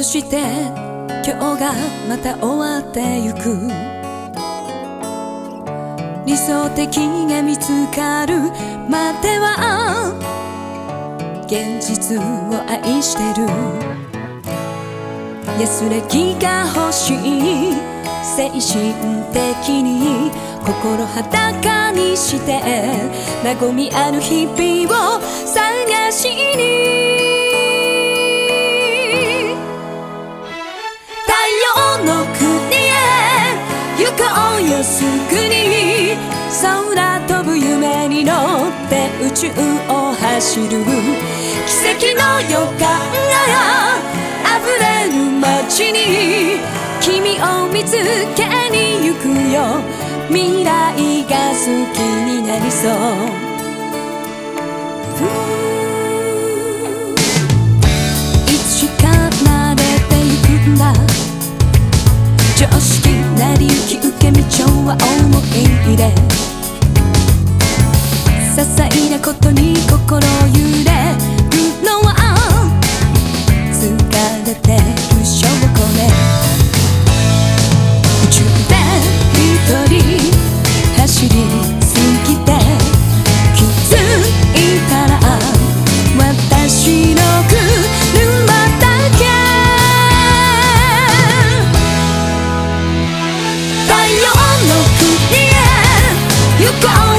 そして今日がまた終わってゆく。理想的が見つかる。までは現実を愛してる。安らぎが欲しい。精神的に心裸にして和みある日々を探しに。よすぐに空飛ぶ夢に乗って宇宙を走る。奇跡の予感が溢れる街に君を見つけに行くよ。未来が好きになりそう。些細なことに心揺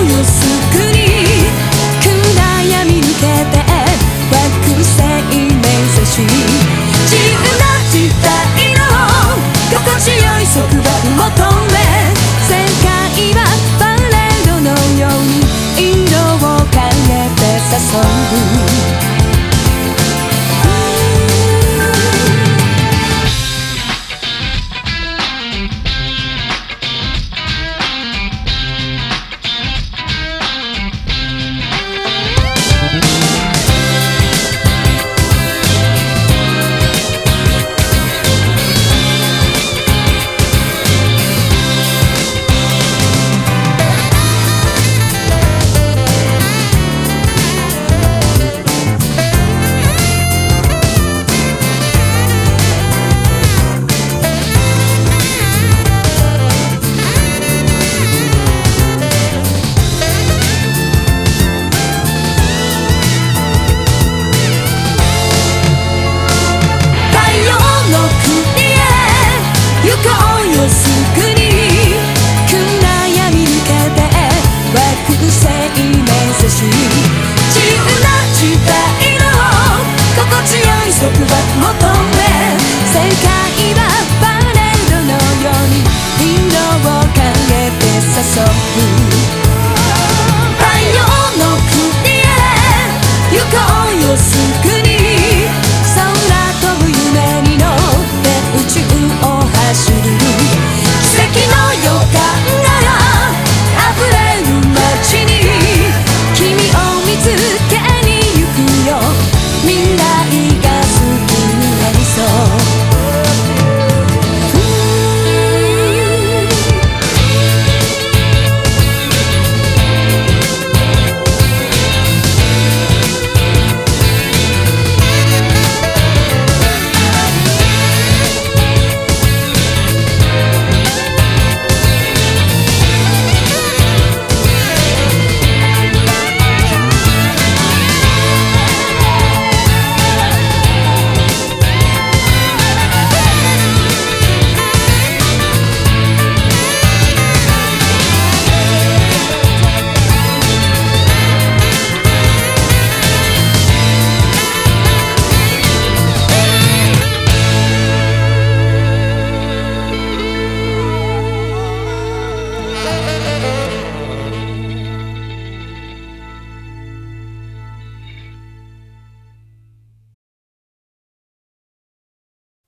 こ